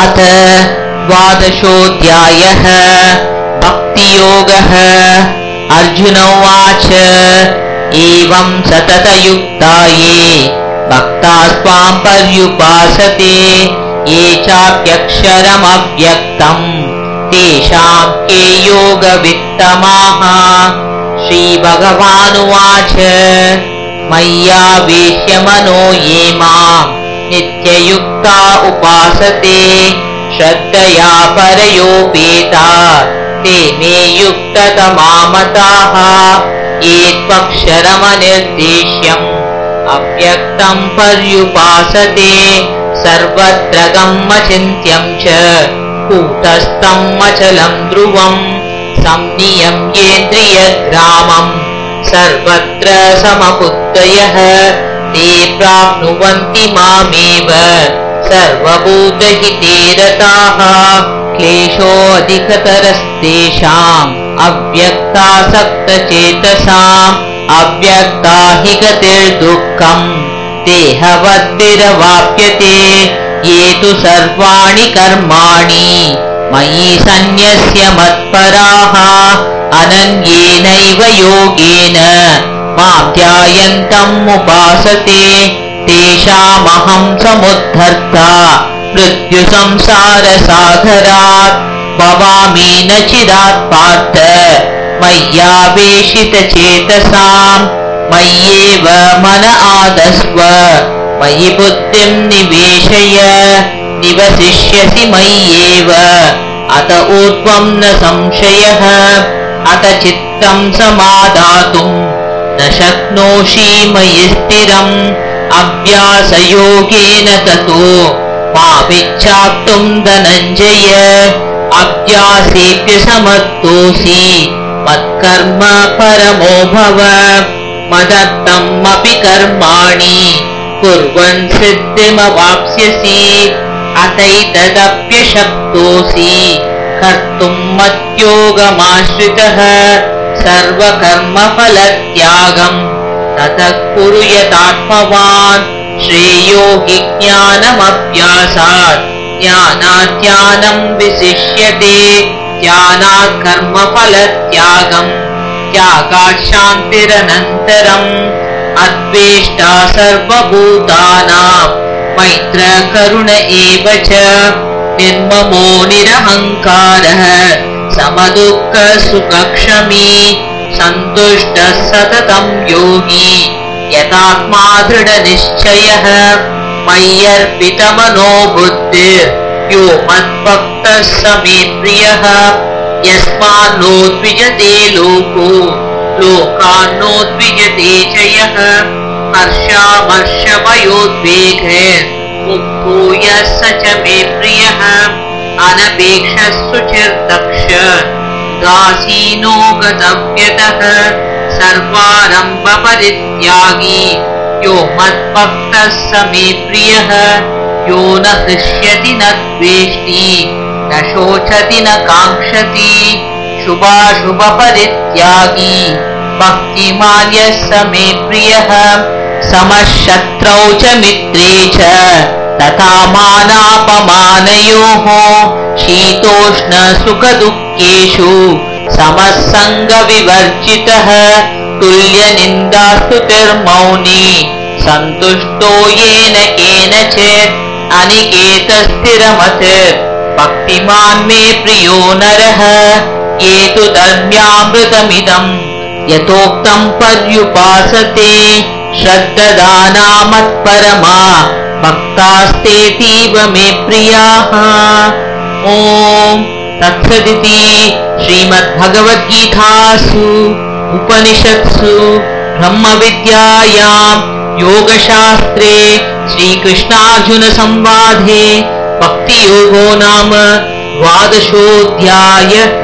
अथ द्वादशोऽध्यायः भक्तियोगः। अर्जुन उवाच एवं सततयुक्ता ये भक्ता स्वां पर्युपासते ये चाप्यक्षरमव्यक्तम् तेषां के योगवित्तमाः। श्रीभगवानुवाच मय्यावेश्यमनो ये माम् नित्ययुक्ता उपासते। श्रद्धया परयोपेता ते मे युक्ततमामताः। त्वक्षरमनिर्देश्यम् अव्यक्तम् पर्युपासते। सर्वत्र गमचिन्त्यम् च। कूटस्थम् अचलम् ध्रुवम्। संनियम्येन्द्रियग्रामम् सर्वत्र समबुद्धयः ते प्राप्नुवन्ति मामेव। सर्वभूतहिते रताः क्लेशोऽधिकतरस्तेषाम् अव्यक्तासक्तचेतसाम् अव्यक्ता हि गतिर्दुःखम् देहवद्भिरवाप्यते ये तु सर्वाणि कर्माणि। मयि सन्न्यस्य मत्पराः अनन्येनैव योगेन मां ध्यायन्तम् उपासते तेषामहं समुद्धर्ता मृत्युसंसारसागरात् भवामि न चिरात् पार्थ मय्यावेशितचेतसाम् मय्येव मन आदस्व मयि बुद्धिम् निवेशय निवसिष्यसि मय्येव अत ऊर्ध्वम् न संशयः अत चित्तम् समादातुम् न शक्नोषि मयि स्थिरम्। अभ्यासयोगेन ततो मामिच्छाप्तुम् धनञ्जय। अभ्यासेऽप्य समर्थोऽसि मत्कर्म परमो भव। मदत्तम् अपि कर्माणि कुर्वन् सिद्धिमवाप्स्यसि। अतैतदप्यशक्तोऽसि। कर्तुम् मद्योगमाश्रितः सर्वकर्मफलत्यागम्। ततः कुरु यदात्मवान्। श्रेयो हि ज्ञानमभ्यासात् ज्ञानाद्यानम् विशिष्यते। ज्ञानात् कर्मफलत्यागम् त्यागात् शान्तिरनन्तरम् अद्वेष्टा सर्वभूतानाम्। मैत्रकरुण एव च। निर्ममो निरहङ्कारः समदुःखसुखक्षमी सन्तुष्टः सततम् योगी यतात्मा दृढनिश्चयः मय्यर्पितमनो बुद्धिर्यो मद्भक्तः स मे प्रियः यस्मान्नोद्विजते लोको लोकान्नोद्विजते च यः हर्षामर्षमयोद्वेगैर्मुक्तो यः स च मे प्रियः अनपेक्षः सुचिर्दक्ष दासीनो गतव्यतः सर्वारम्भपरित्यागी। यो मद्भक्तः स मे प्रियः यो न हृष्यति न द्वेष्टि न शोचति न काङ्क्षति शुभाशुभपरित्यागी। भक्तिमान्यः स मे प्रियः समशत्रौ च मित्रे च तथा मानापमानयोः शीतोष्णसुखदुःखेषु समःसङ्गविवर्जितः तुल्यनिन्दास्तुतिर्मौनी। सन्तुष्टो येन केनचित् अनिकेतस्थिरमत्। भक्तिमान् मे प्रियो नरः। ये तु धर्म्यामृतमिदम्। यथोक्तम् पर्युपासते श्रद्ददानामत्परमा भक्तास्तेतीव मे प्रियाः। ॐ तत्सदिति श्रीमद्भगवद्गीतासु उपनिषत्सु ब्रह्मविद्यायाम् योगशास्त्रे श्रीकृष्णार्जुनसंवादे भक्तियोगो नाम द्वादशोऽध्यायः